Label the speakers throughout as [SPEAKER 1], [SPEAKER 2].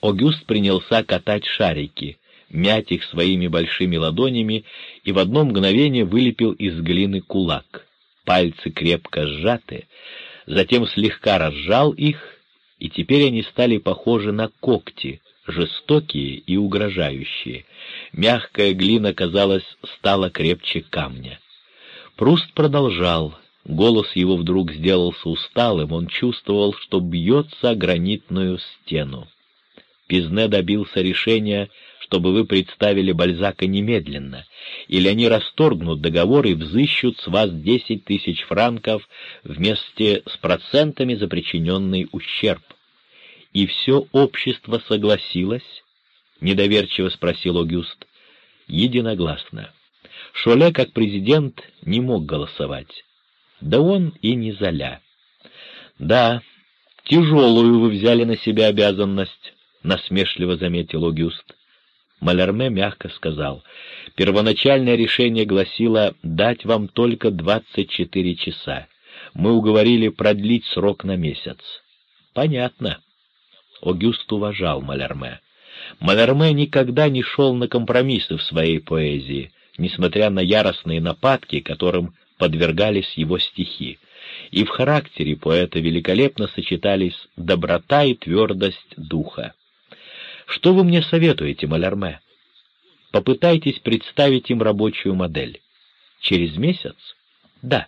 [SPEAKER 1] Огюст принялся катать шарики, мять их своими большими ладонями и в одно мгновение вылепил из глины кулак. Пальцы крепко сжаты, затем слегка разжал их, и теперь они стали похожи на когти, жестокие и угрожающие. Мягкая глина, казалось, стала крепче камня. Пруст продолжал. Голос его вдруг сделался усталым, он чувствовал, что бьется о гранитную стену. Пизне добился решения, чтобы вы представили Бальзака немедленно, или они расторгнут договор и взыщут с вас десять тысяч франков вместе с процентами за причиненный ущерб. И все общество согласилось? — недоверчиво спросил Огюст. — Единогласно. Шоле, как президент, не мог голосовать. Да он и не золя. — Да, тяжелую вы взяли на себя обязанность, — насмешливо заметил Огюст. Малярме мягко сказал, «Первоначальное решение гласило дать вам только двадцать четыре часа. Мы уговорили продлить срок на месяц». «Понятно». Огюст уважал Малярме. Малярме никогда не шел на компромиссы в своей поэзии, несмотря на яростные нападки, которым подвергались его стихи. И в характере поэта великолепно сочетались доброта и твердость духа. Что вы мне советуете, Малярме? Попытайтесь представить им рабочую модель. Через месяц? Да.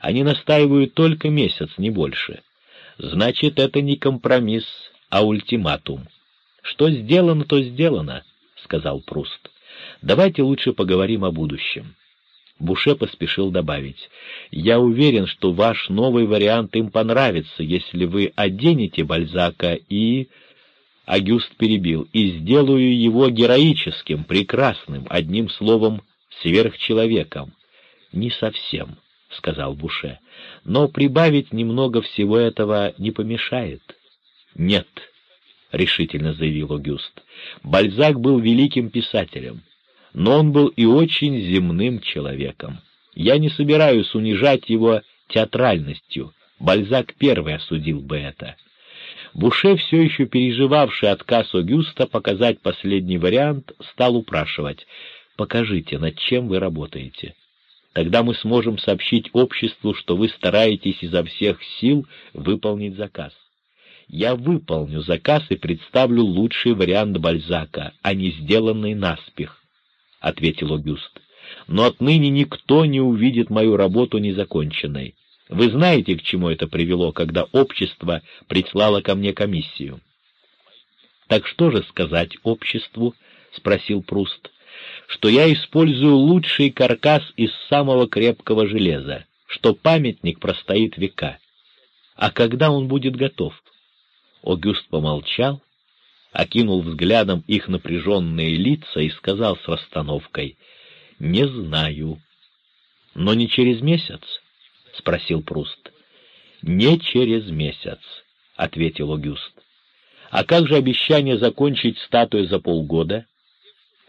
[SPEAKER 1] Они настаивают только месяц, не больше. Значит, это не компромисс, а ультиматум. Что сделано, то сделано, — сказал Пруст. Давайте лучше поговорим о будущем. Буше поспешил добавить. «Я уверен, что ваш новый вариант им понравится, если вы оденете Бальзака и...» Агюст перебил, и сделаю его героическим, прекрасным, одним словом, сверхчеловеком. — Не совсем, — сказал Буше, — но прибавить немного всего этого не помешает. — Нет, — решительно заявил Агюст, — Бальзак был великим писателем, но он был и очень земным человеком. Я не собираюсь унижать его театральностью, Бальзак первый осудил бы это. Буше, все еще переживавший отказ Огюста показать последний вариант, стал упрашивать «Покажите, над чем вы работаете. Тогда мы сможем сообщить обществу, что вы стараетесь изо всех сил выполнить заказ. Я выполню заказ и представлю лучший вариант Бальзака, а не сделанный наспех», — ответил Огюст. «Но отныне никто не увидит мою работу незаконченной. Вы знаете, к чему это привело, когда общество прислало ко мне комиссию. — Так что же сказать обществу? — спросил Пруст. — Что я использую лучший каркас из самого крепкого железа, что памятник простоит века. А когда он будет готов? Огюст помолчал, окинул взглядом их напряженные лица и сказал с расстановкой, — Не знаю. Но не через месяц. — спросил Пруст. «Не через месяц», — ответил Огюст. «А как же обещание закончить статую за полгода?»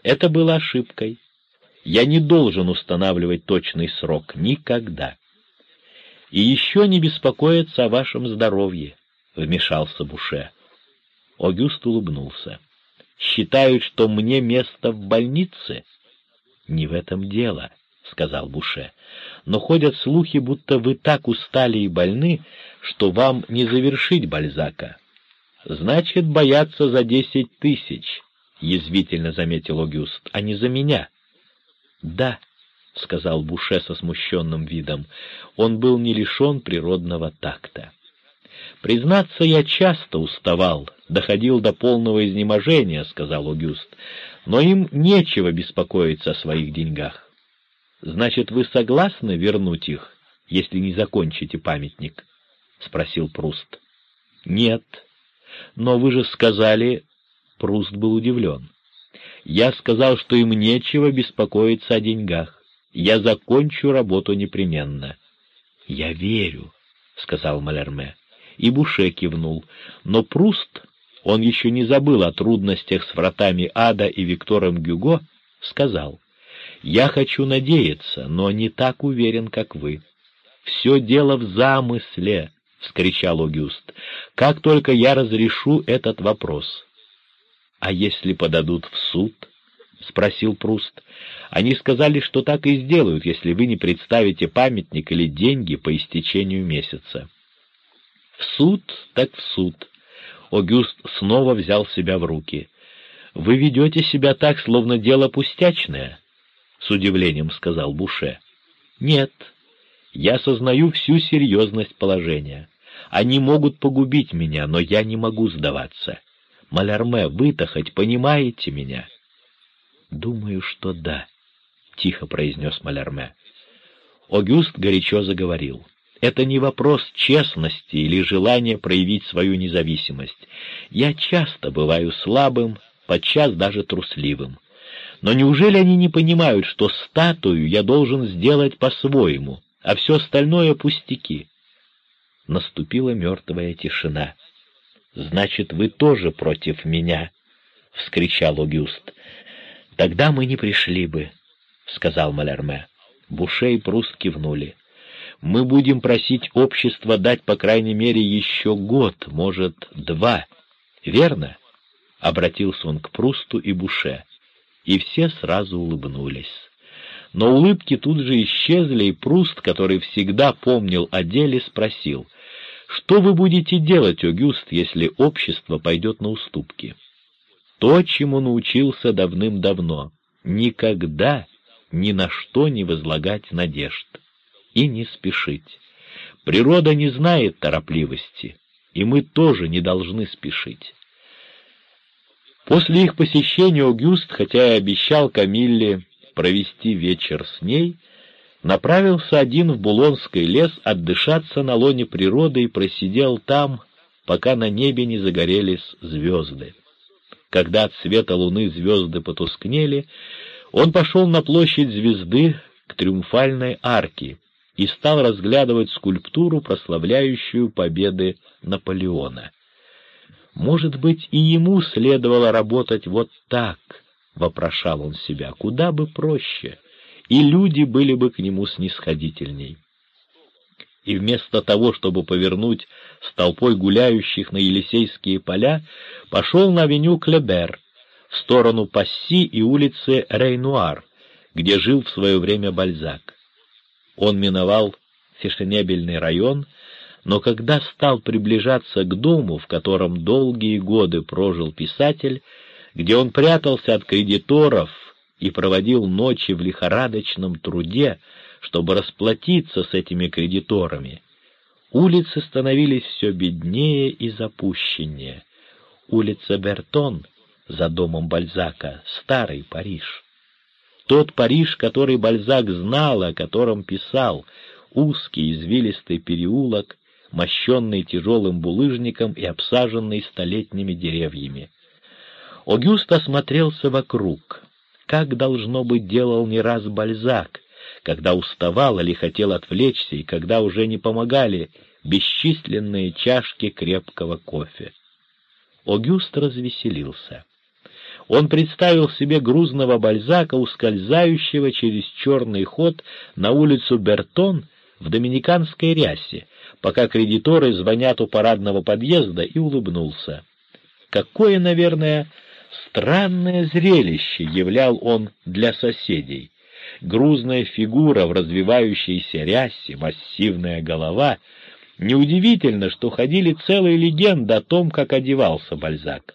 [SPEAKER 1] «Это было ошибкой. Я не должен устанавливать точный срок. Никогда». «И еще не беспокоиться о вашем здоровье», — вмешался Буше. Огюст улыбнулся. «Считают, что мне место в больнице?» «Не в этом дело», — сказал Буше но ходят слухи, будто вы так устали и больны, что вам не завершить Бальзака. Значит, боятся за десять тысяч, — язвительно заметил Огюст, — а не за меня. — Да, — сказал Буше со смущенным видом, — он был не лишен природного такта. «Признаться, я часто уставал, доходил до полного изнеможения», — сказал Огюст, — «но им нечего беспокоиться о своих деньгах. Значит, вы согласны вернуть их, если не закончите памятник? — спросил Пруст. — Нет. Но вы же сказали... Пруст был удивлен. Я сказал, что им нечего беспокоиться о деньгах. Я закончу работу непременно. — Я верю, — сказал Малерме. И Буше кивнул. Но Пруст, он еще не забыл о трудностях с вратами ада и Виктором Гюго, сказал — я хочу надеяться, но не так уверен, как вы. Все дело в замысле, — вскричал Огюст. Как только я разрешу этот вопрос, «А если подадут в суд?» — спросил Пруст. «Они сказали, что так и сделают, если вы не представите памятник или деньги по истечению месяца». «В суд, так в суд». Огюст снова взял себя в руки. «Вы ведете себя так, словно дело пустячное», — с удивлением сказал Буше. «Нет, я сознаю всю серьезность положения. Они могут погубить меня, но я не могу сдаваться. Малярме, вы-то хоть понимаете меня?» «Думаю, что да», — тихо произнес Малярме. Огюст горячо заговорил. «Это не вопрос честности или желания проявить свою независимость. Я часто бываю слабым, подчас даже трусливым. Но неужели они не понимают, что статую я должен сделать по-своему, а все остальное — пустяки?» Наступила мертвая тишина. «Значит, вы тоже против меня?» — вскричал Огюст. «Тогда мы не пришли бы», — сказал Малярме. Буше и Пруст кивнули. «Мы будем просить общество дать, по крайней мере, еще год, может, два. Верно?» — обратился он к Прусту и Буше. И все сразу улыбнулись. Но улыбки тут же исчезли, и Пруст, который всегда помнил о деле, спросил, «Что вы будете делать, Огюст, если общество пойдет на уступки?» то, чему научился давным-давно — никогда ни на что не возлагать надежд и не спешить. Природа не знает торопливости, и мы тоже не должны спешить. После их посещения Огюст, хотя и обещал Камилле провести вечер с ней, направился один в Булонский лес отдышаться на лоне природы и просидел там, пока на небе не загорелись звезды. Когда от света луны звезды потускнели, он пошел на площадь звезды к триумфальной арке и стал разглядывать скульптуру, прославляющую победы Наполеона. Может быть, и ему следовало работать вот так, — вопрошал он себя, — куда бы проще, и люди были бы к нему снисходительней и вместо того, чтобы повернуть с толпой гуляющих на Елисейские поля, пошел на авеню Клебер, в сторону Пасси и улицы Рейнуар, где жил в свое время Бальзак. Он миновал фешенебельный район, но когда стал приближаться к дому, в котором долгие годы прожил писатель, где он прятался от кредиторов и проводил ночи в лихорадочном труде, чтобы расплатиться с этими кредиторами. Улицы становились все беднее и запущеннее. Улица Бертон за домом Бальзака, старый Париж. Тот Париж, который Бальзак знал, о котором писал, узкий извилистый переулок, мощенный тяжелым булыжником и обсаженный столетними деревьями. Огюст осмотрелся вокруг. Как, должно быть, делал не раз Бальзак, когда уставал или хотел отвлечься, и когда уже не помогали бесчисленные чашки крепкого кофе. Огюст развеселился. Он представил себе грузного бальзака, ускользающего через черный ход на улицу Бертон в доминиканской рясе, пока кредиторы звонят у парадного подъезда, и улыбнулся. Какое, наверное, странное зрелище являл он для соседей грузная фигура в развивающейся рясе, массивная голова. Неудивительно, что ходили целые легенды о том, как одевался Бальзак.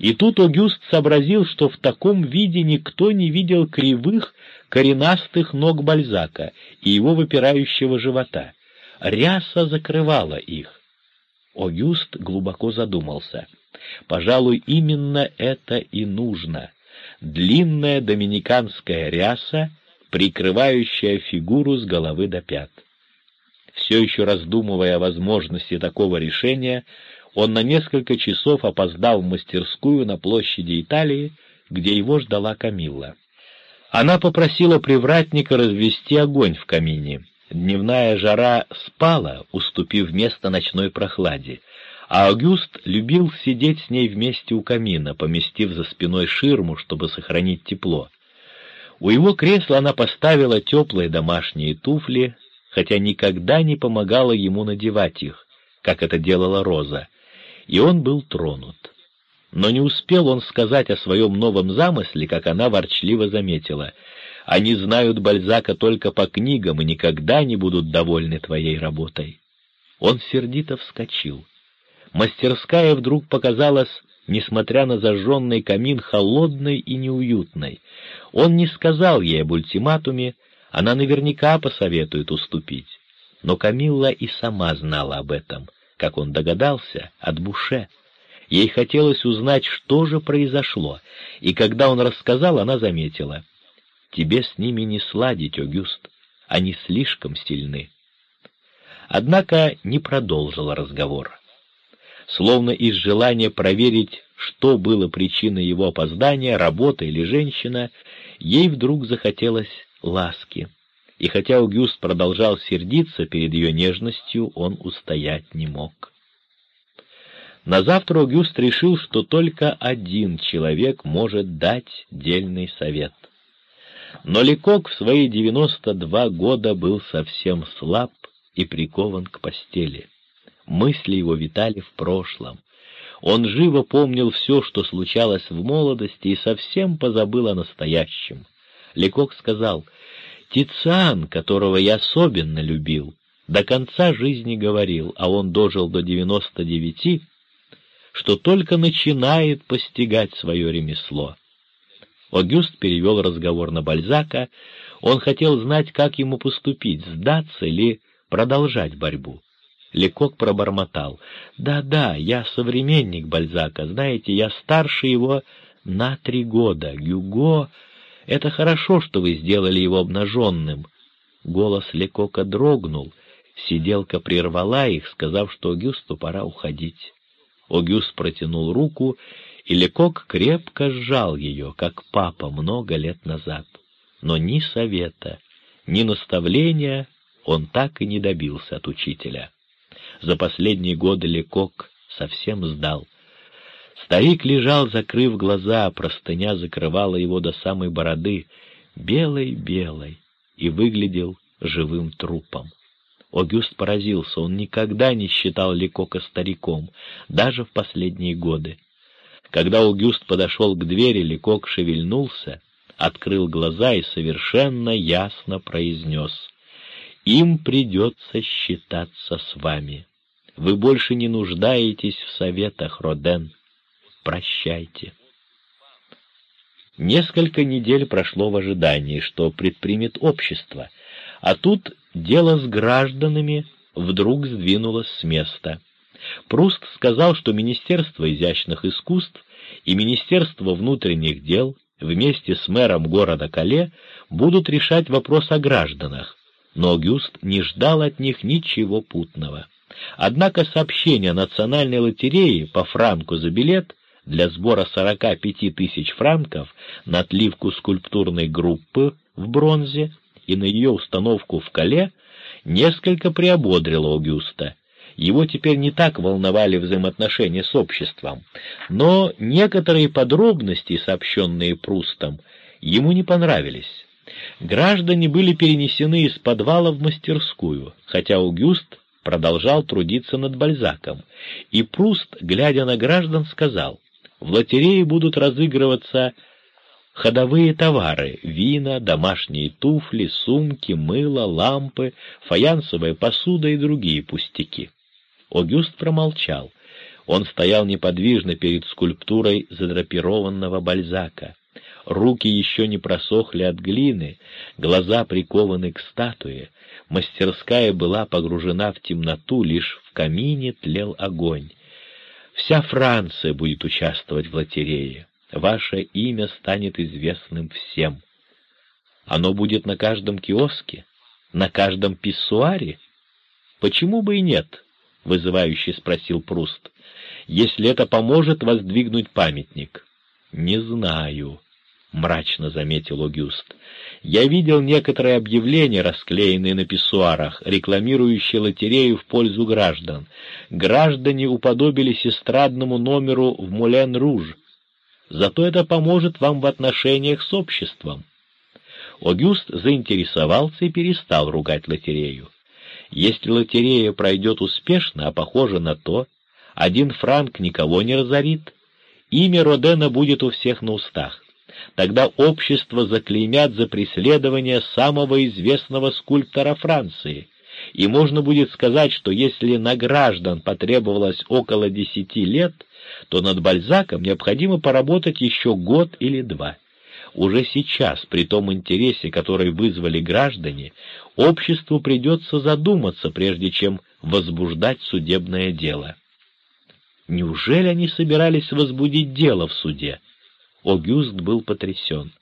[SPEAKER 1] И тут Огюст сообразил, что в таком виде никто не видел кривых, коренастых ног Бальзака и его выпирающего живота. Ряса закрывала их. Огюст глубоко задумался. Пожалуй, именно это и нужно. Длинная доминиканская ряса прикрывающая фигуру с головы до пят. Все еще раздумывая о возможности такого решения, он на несколько часов опоздал в мастерскую на площади Италии, где его ждала Камилла. Она попросила привратника развести огонь в камине. Дневная жара спала, уступив место ночной прохладе, а Аугюст любил сидеть с ней вместе у камина, поместив за спиной ширму, чтобы сохранить тепло. У его кресла она поставила теплые домашние туфли, хотя никогда не помогала ему надевать их, как это делала Роза, и он был тронут. Но не успел он сказать о своем новом замысле, как она ворчливо заметила. «Они знают Бальзака только по книгам и никогда не будут довольны твоей работой». Он сердито вскочил. Мастерская вдруг показалась, несмотря на зажженный камин, холодной и неуютной. Он не сказал ей об ультиматуме, она наверняка посоветует уступить. Но Камилла и сама знала об этом, как он догадался, от Буше. Ей хотелось узнать, что же произошло, и когда он рассказал, она заметила. «Тебе с ними не сладить, Огюст, они слишком сильны». Однако не продолжила разговор. Словно из желания проверить, что было причиной его опоздания, работа или женщина, ей вдруг захотелось ласки. И хотя Аугюст продолжал сердиться перед ее нежностью, он устоять не мог. На завтра Аугюст решил, что только один человек может дать дельный совет. Но Лекок в свои девяносто два года был совсем слаб и прикован к постели. Мысли его витали в прошлом. Он живо помнил все, что случалось в молодости, и совсем позабыл о настоящем. Лекок сказал, «Тициан, которого я особенно любил, до конца жизни говорил, а он дожил до девяносто девяти, что только начинает постигать свое ремесло». Огюст перевел разговор на Бальзака. Он хотел знать, как ему поступить, сдаться или продолжать борьбу. Лекок пробормотал. «Да-да, я современник Бальзака, знаете, я старше его на три года. Гюго это хорошо, что вы сделали его обнаженным». Голос Лекока дрогнул. Сиделка прервала их, сказав, что Огюсту пора уходить. Огюст протянул руку, и Лекок крепко сжал ее, как папа много лет назад. Но ни совета, ни наставления он так и не добился от учителя. За последние годы Лекок совсем сдал — Старик лежал, закрыв глаза, простыня закрывала его до самой бороды, белой-белой, и выглядел живым трупом. Огюст поразился, он никогда не считал Лекока стариком, даже в последние годы. Когда Огюст подошел к двери, Лекок шевельнулся, открыл глаза и совершенно ясно произнес «Им придется считаться с вами. Вы больше не нуждаетесь в советах, Роден прощайте. Несколько недель прошло в ожидании, что предпримет общество, а тут дело с гражданами вдруг сдвинулось с места. Пруст сказал, что Министерство изящных искусств и Министерство внутренних дел вместе с мэром города Кале будут решать вопрос о гражданах, но Гюст не ждал от них ничего путного. Однако сообщение Национальной лотереи по франку за билет для сбора 45 тысяч франков на отливку скульптурной группы в бронзе и на ее установку в Кале несколько приободрило Аугюста. Его теперь не так волновали взаимоотношения с обществом, но некоторые подробности, сообщенные Прустом, ему не понравились. Граждане были перенесены из подвала в мастерскую, хотя Аугюст продолжал трудиться над Бальзаком, и Пруст, глядя на граждан, сказал, в лотерее будут разыгрываться ходовые товары — вина, домашние туфли, сумки, мыло, лампы, фаянсовая посуда и другие пустяки. Огюст промолчал. Он стоял неподвижно перед скульптурой задрапированного Бальзака. Руки еще не просохли от глины, глаза прикованы к статуе. Мастерская была погружена в темноту, лишь в камине тлел огонь. Вся Франция будет участвовать в лотерее. Ваше имя станет известным всем. Оно будет на каждом киоске, на каждом писсуаре. Почему бы и нет? — вызывающе спросил Пруст. — Если это поможет воздвигнуть памятник. — Не знаю, — мрачно заметил Огюст. «Я видел некоторые объявления, расклеенные на писсуарах, рекламирующие лотерею в пользу граждан. Граждане уподобились эстрадному номеру в Мулен-Руж. Зато это поможет вам в отношениях с обществом». Огюст заинтересовался и перестал ругать лотерею. Если лотерея пройдет успешно, а похоже на то, один франк никого не разорит, имя Родена будет у всех на устах. Тогда общество заклеймят за преследование самого известного скульптора Франции, и можно будет сказать, что если на граждан потребовалось около десяти лет, то над Бальзаком необходимо поработать еще год или два. Уже сейчас, при том интересе, который вызвали граждане, обществу придется задуматься, прежде чем возбуждать судебное дело. Неужели они собирались возбудить дело в суде? Огюст был потрясен.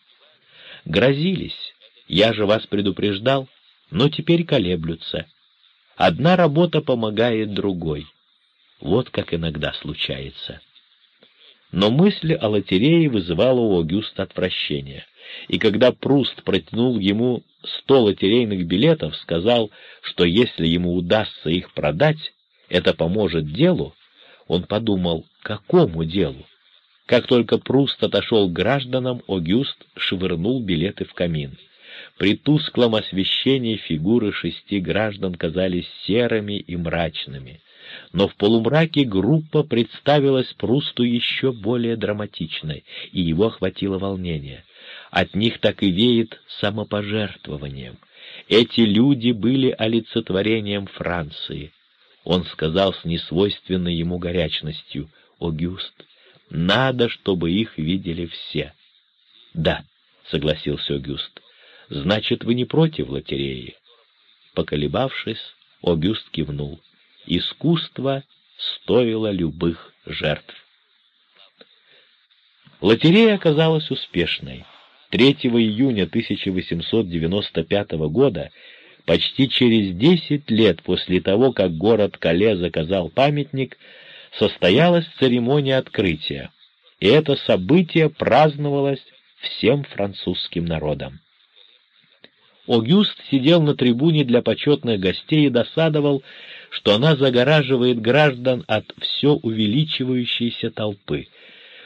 [SPEAKER 1] Грозились, я же вас предупреждал, но теперь колеблются. Одна работа помогает другой. Вот как иногда случается. Но мысль о лотерее вызывала у Огюста отвращение, и когда Пруст протянул ему сто лотерейных билетов, сказал, что если ему удастся их продать, это поможет делу, он подумал, какому делу? Как только Пруст отошел к гражданам, Огюст швырнул билеты в камин. При тусклом освещении фигуры шести граждан казались серыми и мрачными но в полумраке группа представилась Прусту еще более драматичной, и его охватило волнение. От них так и веет самопожертвованием. Эти люди были олицетворением Франции. Он сказал с несвойственной ему горячностью, «Огюст, надо, чтобы их видели все». «Да», — согласился Огюст, — «значит, вы не против лотереи?» Поколебавшись, Огюст кивнул искусство стоило любых жертв. Лотерея оказалась успешной. 3 июня 1895 года, почти через 10 лет после того, как город Кале заказал памятник, состоялась церемония открытия, и это событие праздновалось всем французским народом. Огюст сидел на трибуне для почетных гостей и досадовал, что она загораживает граждан от все увеличивающейся толпы.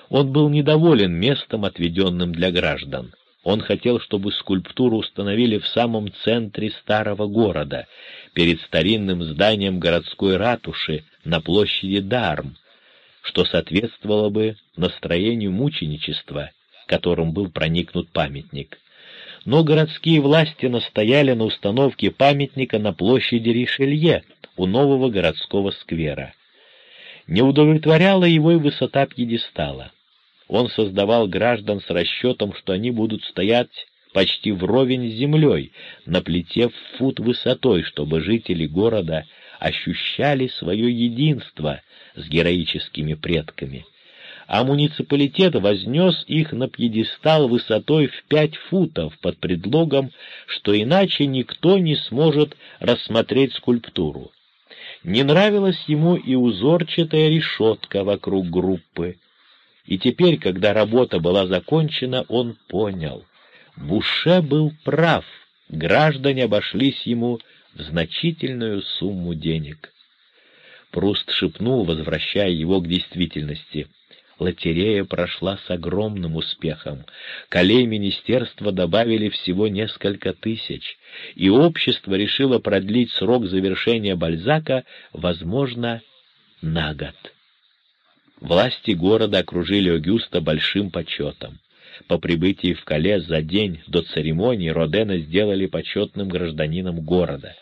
[SPEAKER 1] Он был недоволен местом, отведенным для граждан. Он хотел, чтобы скульптуру установили в самом центре старого города, перед старинным зданием городской ратуши на площади Дарм, что соответствовало бы настроению мученичества, которым был проникнут памятник но городские власти настояли на установке памятника на площади Ришелье у нового городского сквера. Не удовлетворяла его и высота пьедестала. Он создавал граждан с расчетом, что они будут стоять почти вровень с землей, на плите в фут высотой, чтобы жители города ощущали свое единство с героическими предками а муниципалитет вознес их на пьедестал высотой в пять футов под предлогом, что иначе никто не сможет рассмотреть скульптуру. Не нравилась ему и узорчатая решетка вокруг группы. И теперь, когда работа была закончена, он понял. Буше был прав, граждане обошлись ему в значительную сумму денег. Пруст шепнул, возвращая его к действительности — Лотерея прошла с огромным успехом. Колей министерства добавили всего несколько тысяч, и общество решило продлить срок завершения Бальзака, возможно, на год. Власти города окружили Огюста большим почетом. По прибытии в Кале за день до церемонии Родена сделали почетным гражданином города.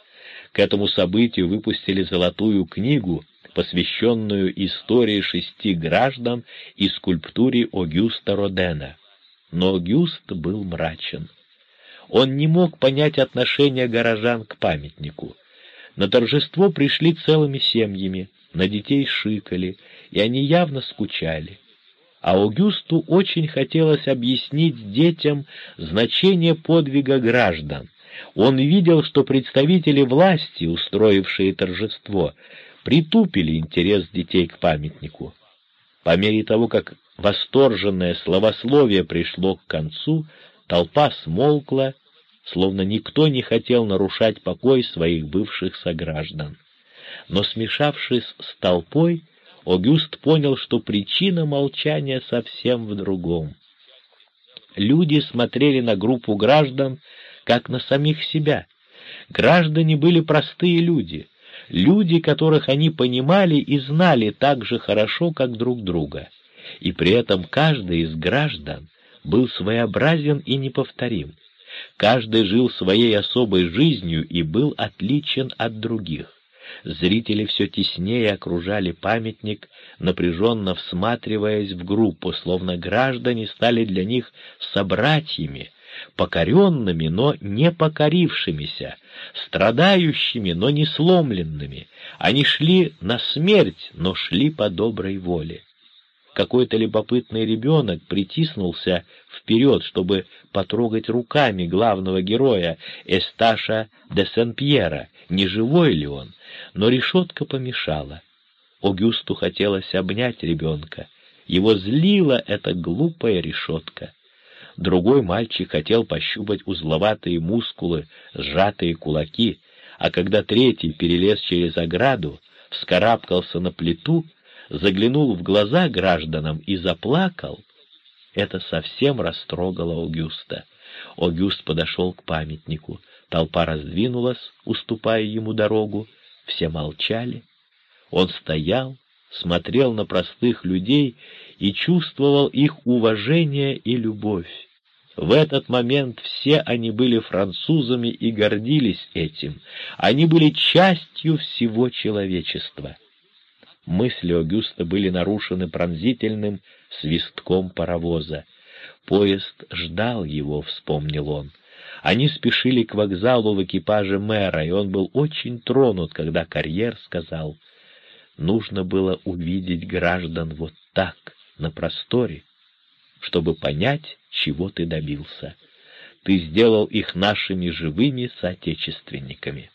[SPEAKER 1] К этому событию выпустили золотую книгу, посвященную истории шести граждан и скульптуре Огюста Родена. Но Огюст был мрачен. Он не мог понять отношения горожан к памятнику. На торжество пришли целыми семьями, на детей шикали, и они явно скучали. А Огюсту очень хотелось объяснить детям значение подвига граждан. Он видел, что представители власти, устроившие торжество, притупили интерес детей к памятнику. По мере того, как восторженное словословие пришло к концу, толпа смолкла, словно никто не хотел нарушать покой своих бывших сограждан. Но, смешавшись с толпой, Огюст понял, что причина молчания совсем в другом. Люди смотрели на группу граждан, как на самих себя. Граждане были простые люди, люди, которых они понимали и знали так же хорошо, как друг друга. и при этом каждый из граждан был своеобразен и неповторим. Каждый жил своей особой жизнью и был отличен от других. Зрители все теснее окружали памятник, напряженно всматриваясь в группу, словно граждане стали для них собратьями, покоренными, но не покорившимися, страдающими, но не сломленными. Они шли на смерть, но шли по доброй воле. Какой-то любопытный ребенок притиснулся вперед, чтобы потрогать руками главного героя Эсташа де Сен-Пьера, не живой ли он, но решетка помешала. Огюсту хотелось обнять ребенка. Его злила эта глупая решетка. Другой мальчик хотел пощупать узловатые мускулы, сжатые кулаки, а когда третий перелез через ограду, вскарабкался на плиту, заглянул в глаза гражданам и заплакал, это совсем растрогало Огюста. Огюст подошел к памятнику. Толпа раздвинулась, уступая ему дорогу. Все молчали. Он стоял, смотрел на простых людей и чувствовал их уважение и любовь. В этот момент все они были французами и гордились этим. Они были частью всего человечества. Мысли Огюста были нарушены пронзительным свистком паровоза. Поезд ждал его, вспомнил он. Они спешили к вокзалу в экипаже мэра, и он был очень тронут, когда карьер сказал, «Нужно было увидеть граждан вот так, на просторе, чтобы понять, чего ты добился. Ты сделал их нашими живыми соотечественниками».